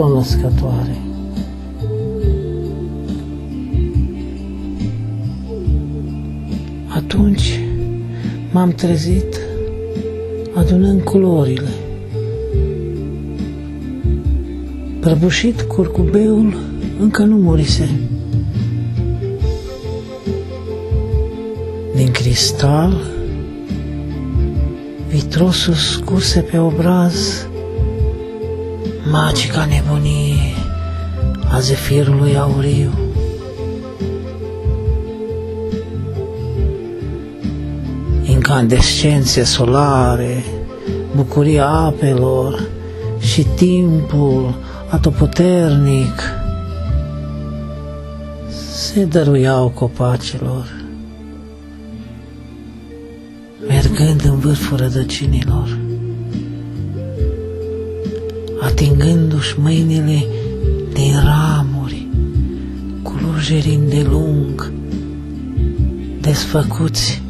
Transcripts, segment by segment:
tot născătoare. Atunci m-am trezit adunând culorile. Prăbușit curcubeul încă nu murise. Din cristal, vitrosul scurse pe obraz magica nebunie a zefirului auriu. Incandescențe solare, bucuria apelor și timpul atoputernic se dăruiau copacilor, mergând în vârful rădăcinilor atingându-și mâinile din ramuri, cu de lung, desfăcuți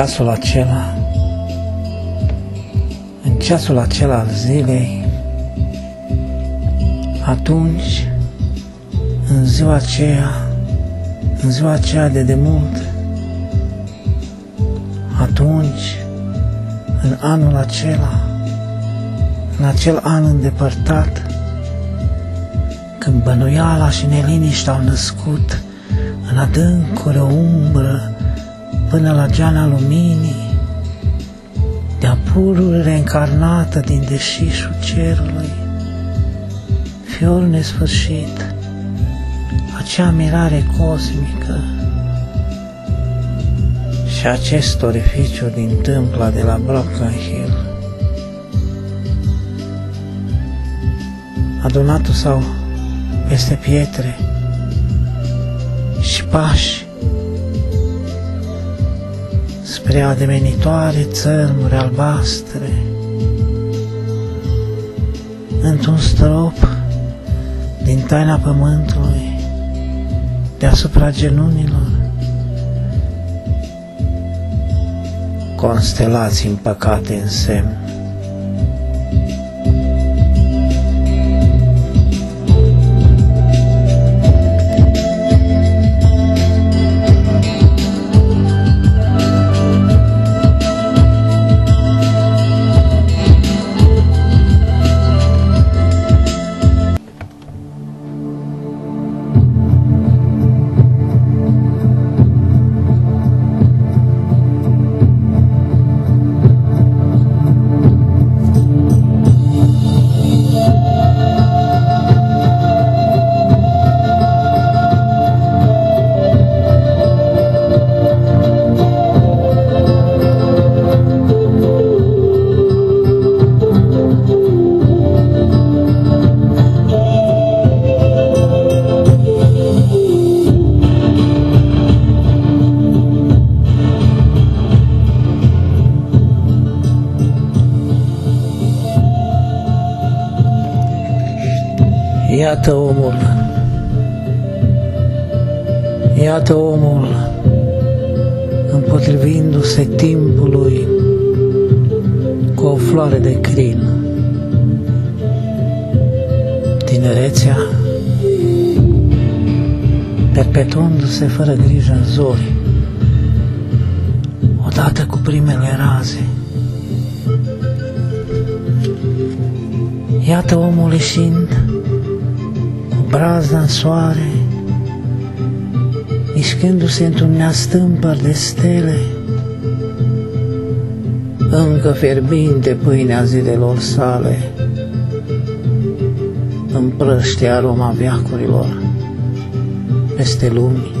ceasul acela, în ceasul acela al zilei, atunci, în ziua aceea, în ziua aceea de demult, atunci, în anul acela, în acel an îndepărtat, când bănuiala și neliniștea au născut în adâncuri o umbră până la geana luminii, de-a purul reîncarnată din deșișul cerului, fior nesfârșit, acea mirare cosmică și acest orificiu din tâmpla de la Broken Hill. Adunatul sau peste pietre și pași spre ademenitoare țărmuri albastre, într-un strop din taina pământului, deasupra genunilor, constelații împăcate în semn. Iată omul, iată omul, împotrivindu-se timpului, cu o floare de crin. Tinerețea, perpetuându-se fără grijă în zori, odată cu primele raze. Iată omul ieșind cu brazda în soare, mișcându-se într-un neastâmpăr de stele, încă fierbinte pâinea zilelor sale, împrăște aroma viacurilor peste lumi.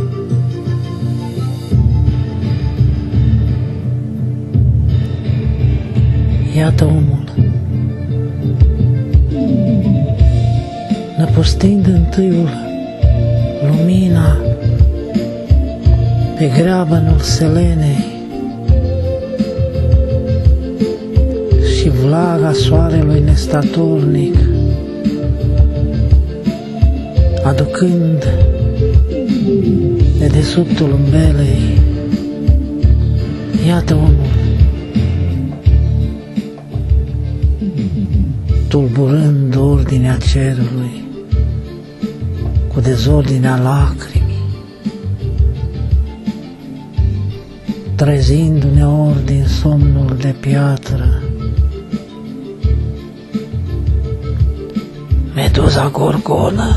Iată omul, năpustind întâiul lumina pe greabănul selenei și vlaga soarelui nestatornic, aducând de desubtul umbelei, iată omul, tulburând ordinea cerului. cu dezordinea lacrimii, trezindu-ne ori din somnul de piatră. Meduza gorgonă